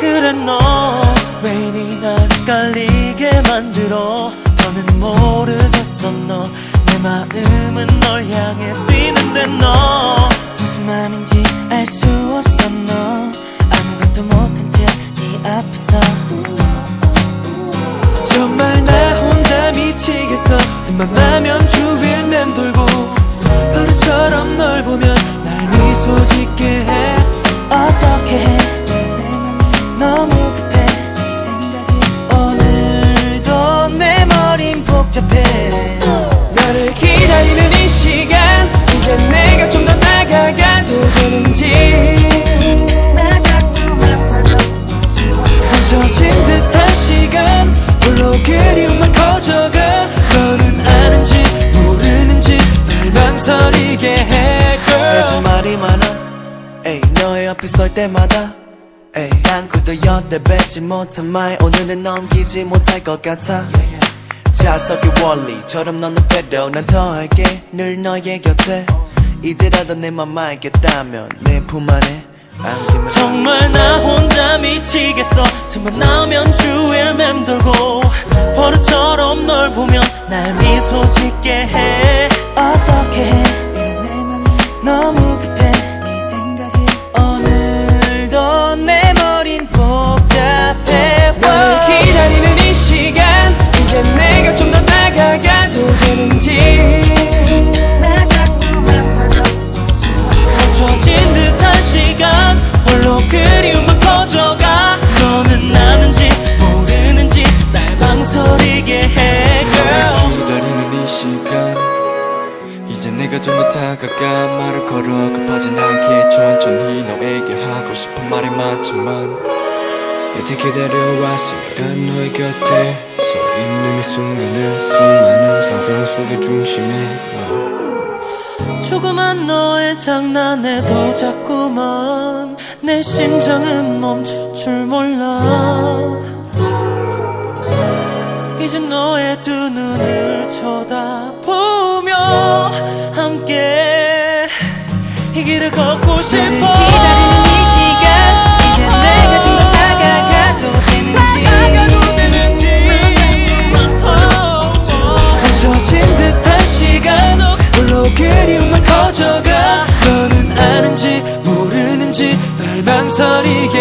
그래 너 왜니 날 깔리게 만들어. 너는 모르겠어. 너 내 마음은 널 향해 뛰는데 너 무슨 마음인지 알 수 없어. 너 아무것도 못한 채 네 앞에서. 정말 나 혼자 미치겠어. 눈만 나면 주위를 맴돌고 복잡해. 나를 기다리는 이 시간 이제 내가 좀 더 나가가도 되는지. 잊혀진 듯한 시간 홀로 그리움만 커져가. 너는 아는지 모르는지 날 망설이게 해 girl. 요즘 말이 많아. 에이 너의 앞에 설 때마다. 에이 난 그도 여태 뱉지 못한 말. 오늘은 넘기지 못할 것 같아 자석의 원리처럼 너는 빼도 난더 할게. 늘 너의 곁에. 이제라도 내맘 알겠다면 내 품 안에 안기면 정말 나 혼자 미치겠어. 틈만 나면 주위를 맴돌고 버릇처럼 널 보면 날 미소 짓게 해. 어떻게 해 시간. 이제 내가 좀 더 다가가 말을 걸어 급하진 않게 천천히 너에게 하고 싶은 말이 많지만 여태 기다려왔으니까 너의 곁에 서 있는 이 순간을 수많은 상상 속의 중심에 널 조그만 너의 장난에도 자꾸만 내 심장은 멈출 줄 몰라 이제 너의 두 눈을 쳐다보며 함께 이 길을 걷고 싶어. 너를 기다리는 이 시간 이제 내가 좀 더 다가가도 되는지. 멈춰진 듯한 시간 홀로 그리움만 커져가. 너는 아는지 모르는지 날 망설이게